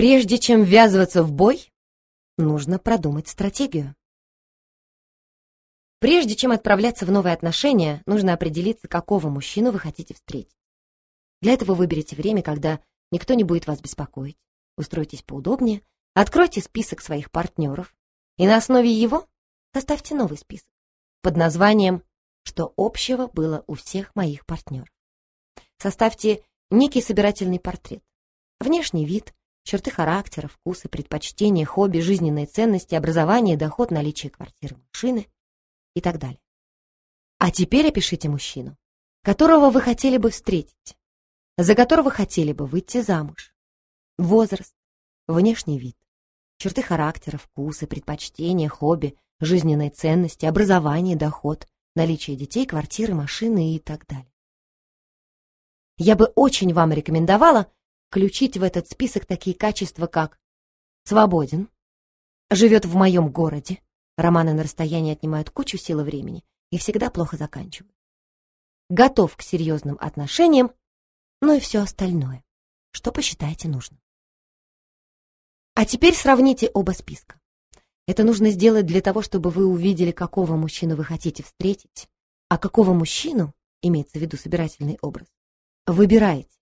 Прежде чем ввязываться в бой, нужно продумать стратегию. Прежде чем отправляться в новые отношения, нужно определиться, какого мужчину вы хотите встретить. Для этого выберите время, когда никто не будет вас беспокоить. Устройтесь поудобнее, откройте список своих партнеров и на основе его составьте новый список под названием «Что общего было у всех моих партнеров». Составьте некий собирательный портрет. Внешний вид, черты характера, вкусы, предпочтения, хобби, жизненные ценности, образование, доход, наличие квартиры, машины и так далее. А теперь опишите мужчину, которого вы хотели бы встретить, за которого хотели бы выйти замуж. Возраст, внешний вид, черты характера, вкусы, предпочтения, хобби, жизненные ценности, образование, доход, наличие детей, квартиры, машины и так далее. Я бы очень вам рекомендовала включить в этот список такие качества, как свободен, живет в моем городе, романы на расстоянии отнимают кучу сил и времени и всегда плохо заканчивают, готов к серьезным отношениям, ну и все остальное, что посчитаете нужным. А теперь сравните оба списка. Это нужно сделать для того, чтобы вы увидели, какого мужчину вы хотите встретить, а какого мужчину, имеется в виду собирательный образ, выбираете.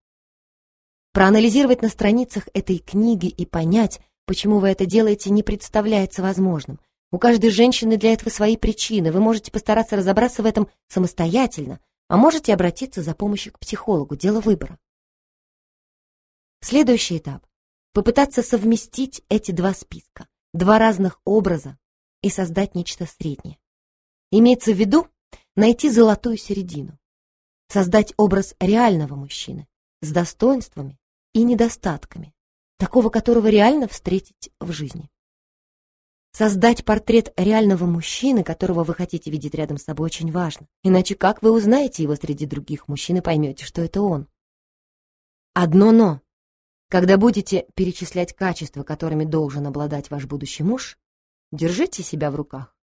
Проанализировать на страницах этой книги и понять, почему вы это делаете, не представляется возможным. У каждой женщины для этого свои причины. Вы можете постараться разобраться в этом самостоятельно, а можете обратиться за помощью к психологу. Дело выбора. Следующий этап — попытаться совместить эти два списка, два разных образа и создать нечто среднее. Имеется в виду найти золотую середину, создать образ реального мужчины с достоинствами и недостатками, такого, которого реально встретить в жизни. Создать портрет реального мужчины, которого вы хотите видеть рядом с собой, очень важно. Иначе как вы узнаете его среди других мужчин и поймете, что это он? Одно «но». Когда будете перечислять качества, которыми должен обладать ваш будущий муж, держите себя в руках.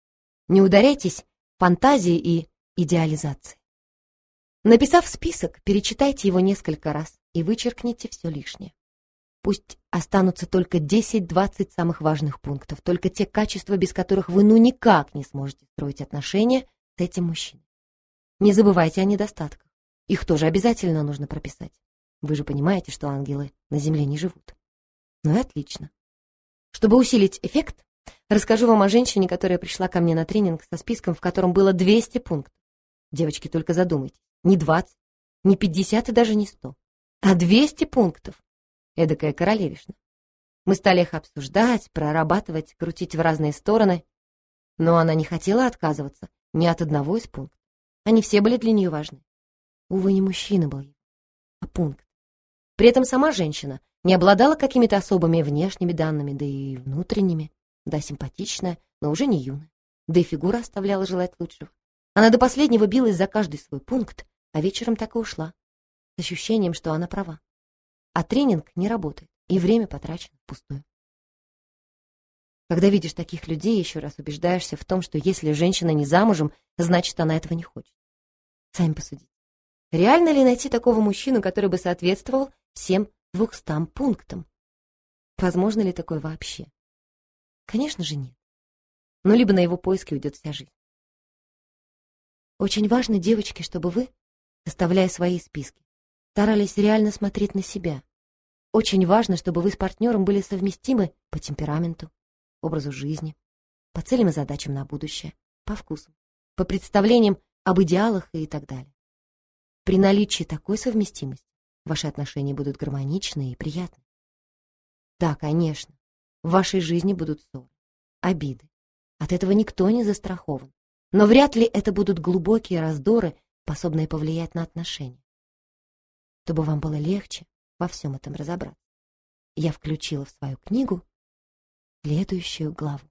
Не ударяйтесь фантазией и идеализацией. Написав список, перечитайте его несколько раз и вычеркните все лишнее. Пусть останутся только 10-20 самых важных пунктов, только те качества, без которых вы ну никак не сможете строить отношения с этим мужчиной. Не забывайте о недостатках. Их тоже обязательно нужно прописать. Вы же понимаете, что ангелы на земле не живут. Ну и отлично. Чтобы усилить эффект, расскажу вам о женщине, которая пришла ко мне на тренинг со списком, в котором было 200 пунктов. Девочки, только задумайтесь. Не 20, не 50 и даже не 100 а 200 пунктов. Эдакая королевишна. Мы стали их обсуждать, прорабатывать, крутить в разные стороны. Но она не хотела отказываться ни от одного из пунктов. Они все были для нее важны. Увы, не мужчина был, а пункт. При этом сама женщина не обладала какими-то особыми внешними данными, да и внутренними. Да, симпатичная, но уже не юная. Да и фигура оставляла желать лучшего. Она до последнего билась за каждый свой пункт, а вечером так и ушла с ощущением, что она права. А тренинг не работает, и время потрачено впустую. Когда видишь таких людей, еще раз убеждаешься в том, что если женщина не замужем, значит, она этого не хочет. Сами посудите. Реально ли найти такого мужчину, который бы соответствовал всем двухстам пунктам? Возможно ли такое вообще? Конечно же нет. Но либо на его поиски уйдет вся жизнь. Очень важно, девочки, чтобы вы, составляя свои списки, старались реально смотреть на себя. Очень важно, чтобы вы с партнером были совместимы по темпераменту, образу жизни, по целям и задачам на будущее, по вкусам, по представлениям об идеалах и так далее. При наличии такой совместимости ваши отношения будут гармоничны и приятны. Да, конечно, в вашей жизни будут ссоры, обиды. От этого никто не застрахован. Но вряд ли это будут глубокие раздоры, способные повлиять на отношения чтобы вам было легче во всем этом разобраться. Я включила в свою книгу следующую главу.